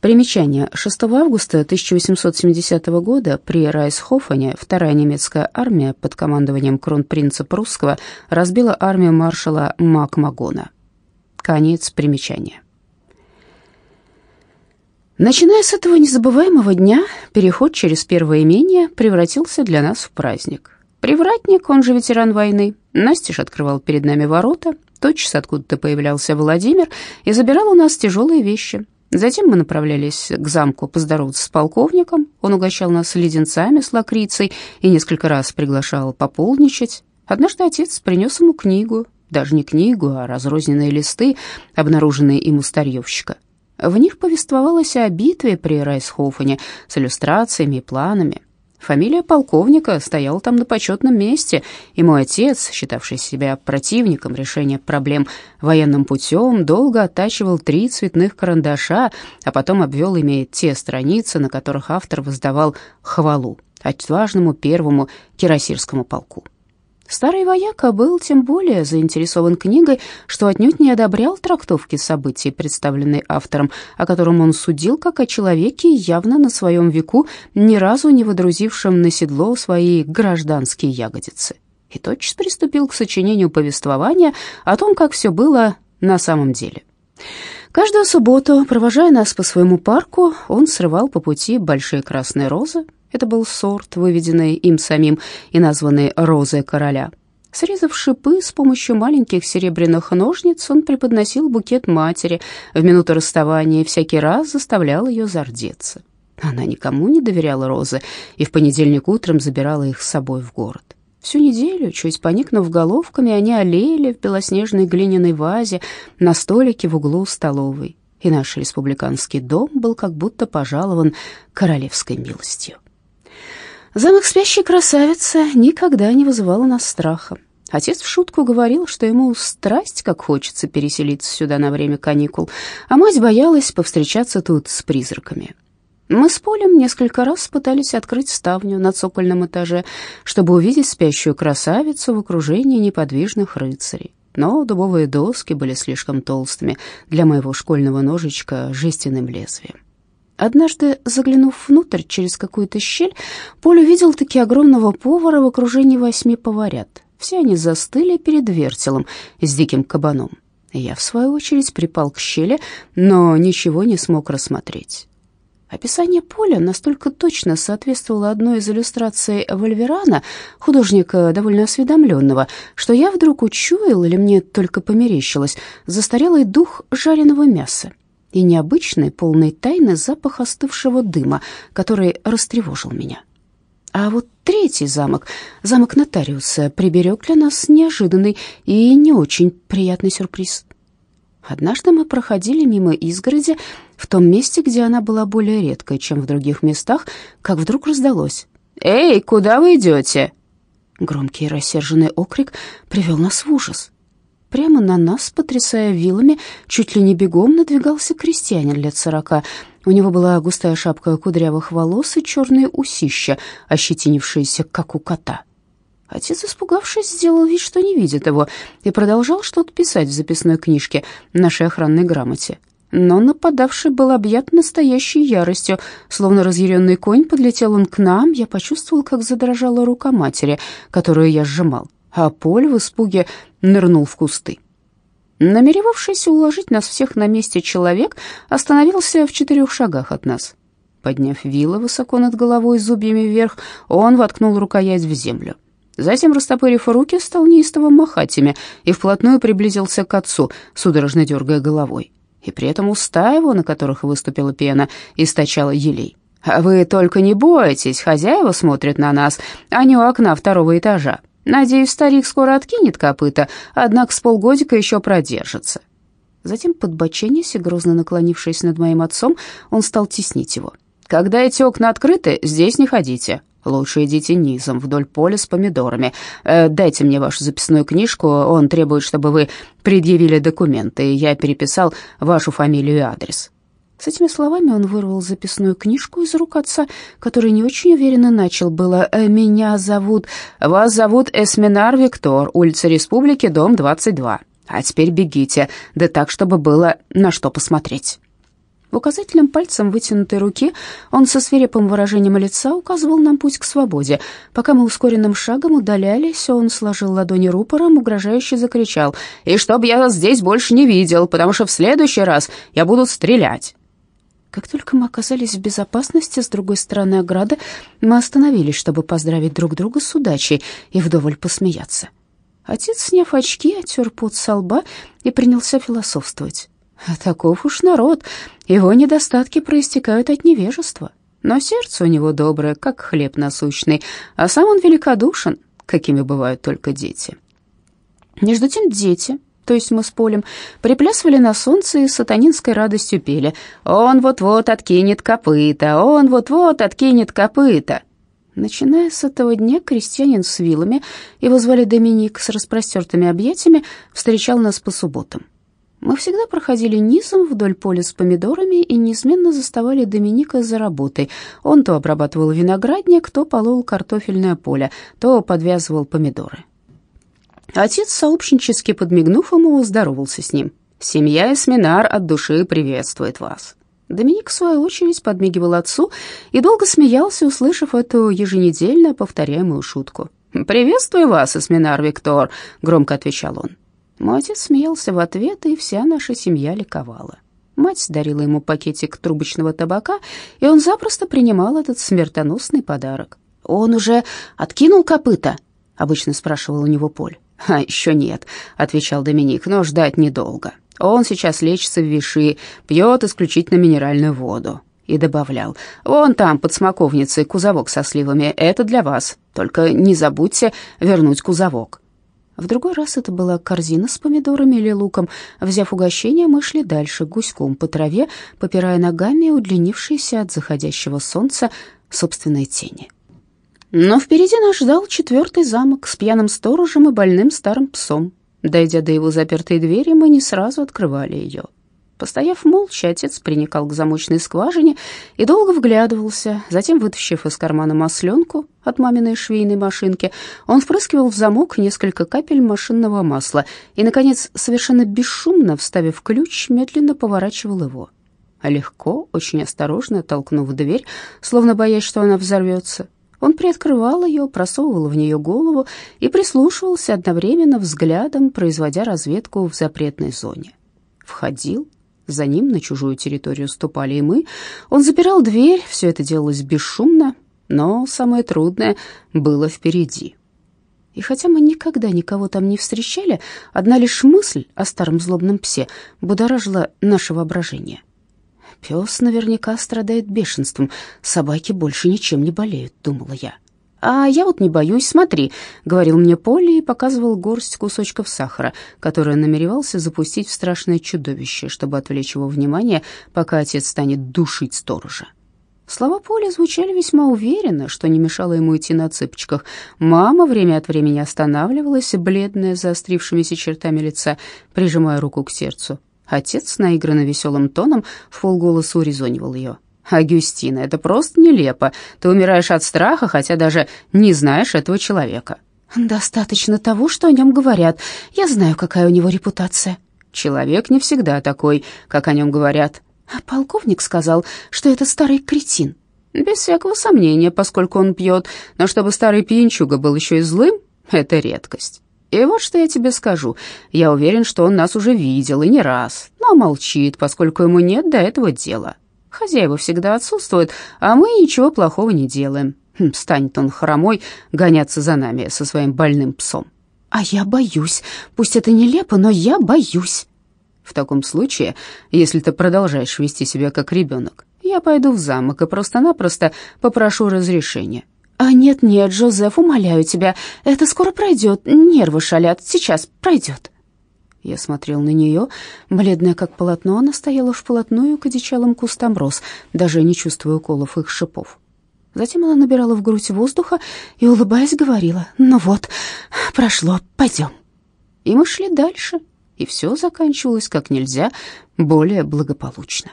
Примечание. 6 августа 1870 года при Райсхофене вторая немецкая армия под командованием кронпринца прусского разбила армию маршала Макмагона. Конец примечания. Начиная с этого незабываемого дня, переход через первое имение превратился для нас в праздник. Привратник, он же ветеран войны, Настеж открывал перед нами ворота, тотчас откуда-то появлялся Владимир и забирал у нас тяжелые вещи. Затем мы направлялись к замку поздороваться с полковником, он угощал нас леденцами с лакрицей и несколько раз приглашал пополничать. Однажды отец принес ему книгу, даже не книгу, а разрозненные листы, обнаруженные им у старьевщика. В них повествовалось о битве при Райсхофене с иллюстрациями и планами. Фамилия полковника стояла там на почетном месте, и мой отец, считавший себя противником решения проблем военным путем, долго оттачивал три цветных карандаша, а потом обвел ими те страницы, на которых автор воздавал хвалу отважному первому кирасирскому полку. Старый вояка был тем более заинтересован книгой, что отнюдь не одобрял трактовки событий, представленной автором, о котором он судил как о человеке, явно на своем веку, ни разу не водрузившем на седло свои гражданские ягодицы. И тотчас приступил к сочинению повествования о том, как все было на самом деле. Каждую субботу, провожая нас по своему парку, он срывал по пути большие красные розы, это был сорт, выведенный им самим и названный «розой короля». Срезав шипы с помощью маленьких серебряных ножниц, он преподносил букет матери. В минуту расставания всякий раз заставлял ее зардеться. Она никому не доверяла розы и в понедельник утром забирала их с собой в город. Всю неделю, чуть поникнув головками, они олели в белоснежной глиняной вазе на столике в углу столовой, и наш республиканский дом был как будто пожалован королевской милостью. Замок спящей красавицы никогда не вызывал у нас страха. Отец в шутку говорил, что ему страсть как хочется переселиться сюда на время каникул, а мать боялась повстречаться тут с призраками. Мы с Полем несколько раз пытались открыть ставню на цокольном этаже, чтобы увидеть спящую красавицу в окружении неподвижных рыцарей. Но дубовые доски были слишком толстыми для моего школьного ножичка жестяным лезвием. Однажды, заглянув внутрь через какую-то щель, Поль увидел таки огромного повара в окружении восьми поварят. Все они застыли перед вертелом с диким кабаном. Я, в свою очередь, припал к щели, но ничего не смог рассмотреть. Описание поля настолько точно соответствовало одной из иллюстраций Вольверана, художника довольно осведомленного, что я вдруг учуял, или мне только померещилось, застарелый дух жареного мяса и необычный, полный тайны запах остывшего дыма, который растревожил меня. А вот третий замок, замок нотариуса, приберег для нас неожиданный и не очень приятный сюрприз. Однажды мы проходили мимо изгороди в том месте, где она была более редкой, чем в других местах, как вдруг раздалось. «Эй, куда вы идете?» Громкий рассерженный окрик привел нас в ужас. Прямо на нас, потрясая вилами, чуть ли не бегом надвигался крестьянин лет сорока. У него была густая шапка кудрявых волос и черные усища, ощетинившиеся, как у кота. Отец, испугавшись, сделал вид, что не видит его, и продолжал что-то писать в записной книжке нашей охранной грамоте. Но нападавший был объят настоящей яростью. Словно разъяренный конь подлетел он к нам, я почувствовал, как задрожала рука матери, которую я сжимал а Поль в испуге нырнул в кусты. Намеревавшийся уложить нас всех на месте человек остановился в четырех шагах от нас. Подняв вилы высоко над головой зубьями вверх, он воткнул рукоять в землю. Затем, растопырив руки, стал неистово махать ими и вплотную приблизился к отцу, судорожно дергая головой. И при этом уста его, на которых выступила пена, источала елей. «Вы только не бойтесь, хозяева смотрят на нас, а не у окна второго этажа. Надеюсь, старик скоро откинет копыта, однако с полгодика еще продержится. Затем, подбоченясь и грозно наклонившись над моим отцом, он стал теснить его. «Когда эти окна открыты, здесь не ходите. Лучше идите низом, вдоль поля с помидорами. Э, дайте мне вашу записную книжку, он требует, чтобы вы предъявили документы, и я переписал вашу фамилию и адрес». С этими словами он вырвал записную книжку из рук отца, который не очень уверенно начал было «Э, «Меня зовут...» «Вас зовут Эсминар Виктор, улица Республики, дом 22. А теперь бегите, да так, чтобы было на что посмотреть». Указательным пальцем вытянутой руки он со свирепым выражением лица указывал нам путь к свободе. Пока мы ускоренным шагом удалялись, он сложил ладони рупором, угрожающе закричал. «И чтоб я здесь больше не видел, потому что в следующий раз я буду стрелять!» Как только мы оказались в безопасности с другой стороны ограды, мы остановились, чтобы поздравить друг друга с удачей и вдоволь посмеяться. Отец, сняв очки, оттер пот со лба и принялся философствовать. Таков уж народ, его недостатки проистекают от невежества. Но сердце у него доброе, как хлеб насущный, а сам он великодушен, какими бывают только дети. Между тем дети, то есть мы с Полем, приплясывали на солнце и с сатанинской радостью пели «Он вот-вот откинет копыта, он вот-вот откинет копыта». Начиная с этого дня, крестьянин с вилами, его звали Доминик, с распростертыми объятиями, встречал нас по субботам. Мы всегда проходили низом вдоль поля с помидорами и неизменно заставали Доминика за работой. Он то обрабатывал виноградник, то полол картофельное поле, то подвязывал помидоры. Отец, сообщнически подмигнув ему, здоровался с ним. «Семья Эсминар от души приветствует вас». Доминик, в свою очередь, подмигивал отцу и долго смеялся, услышав эту еженедельно повторяемую шутку. «Приветствую вас, Эсминар Виктор», — громко отвечал он. Мой отец смеялся в ответ, и вся наша семья ликовала. Мать дарила ему пакетик трубочного табака, и он запросто принимал этот смертоносный подарок. «Он уже откинул копыта?» — обычно спрашивал у него Поль. «А еще нет», — отвечал Доминик, — «но ждать недолго. Он сейчас лечится в виши, пьет исключительно минеральную воду». И добавлял, «Вон там, под смоковницей, кузовок со сливами, это для вас. Только не забудьте вернуть кузовок». В другой раз это была корзина с помидорами или луком. Взяв угощение, мы шли дальше, гуськом по траве, попирая ногами удлинившиеся от заходящего солнца собственной тени. Но впереди нас ждал четвертый замок с пьяным сторожем и больным старым псом. Дойдя до его запертой двери, мы не сразу открывали ее. Постояв молча, отец приникал к замочной скважине и долго вглядывался. Затем, вытащив из кармана масленку от маминой швейной машинки, он впрыскивал в замок несколько капель машинного масла и, наконец, совершенно бесшумно, вставив ключ, медленно поворачивал его. А легко, очень осторожно, толкнув дверь, словно боясь, что она взорвется, он приоткрывал ее, просовывал в нее голову и прислушивался одновременно взглядом, производя разведку в запретной зоне. Входил, за ним на чужую территорию ступали и мы. Он запирал дверь, все это делалось бесшумно, но самое трудное было впереди. И хотя мы никогда никого там не встречали, одна лишь мысль о старом злобном псе будоражила наше воображение. Пес наверняка страдает бешенством, собаки больше ничем не болеют, думала я. «А я вот не боюсь, смотри», — говорил мне Полли и показывал горсть кусочков сахара, который намеревался запустить в страшное чудовище, чтобы отвлечь его внимание, пока отец станет душить сторожа. Слова Поли звучали весьма уверенно, что не мешало ему идти на цыпочках. Мама время от времени останавливалась, бледная, заострившимися чертами лица, прижимая руку к сердцу. Отец, наигранно веселым тоном, в полголоса урезонивал ее. «Агюстина, это просто нелепо. Ты умираешь от страха, хотя даже не знаешь этого человека». «Достаточно того, что о нем говорят. Я знаю, какая у него репутация». «Человек не всегда такой, как о нем говорят». А полковник сказал, что это старый кретин. Без всякого сомнения, поскольку он пьет, но чтобы старый пьянчуга был еще и злым, это редкость. И вот что я тебе скажу. Я уверен, что он нас уже видел и не раз, но молчит, поскольку ему нет до этого дела. Хозяева всегда отсутствуют, а мы ничего плохого не делаем. Хм, станет он хромой гоняться за нами со своим больным псом. А я боюсь. Пусть это нелепо, но я боюсь. В таком случае, если ты продолжаешь вести себя как ребенок, я пойду в замок и просто-напросто попрошу разрешения. А нет-нет, Жозеф, умоляю тебя, это скоро пройдет. Нервы шалят, сейчас пройдет. Я смотрел на нее, бледная как полотно, она стояла вплотную к одичалым кустам роз, даже не чувствуя уколов их шипов. Затем она набирала в грудь воздуха и, улыбаясь, говорила, «Ну вот, прошло, пойдем». И мы шли дальше, и все заканчивалось как нельзя более благополучно.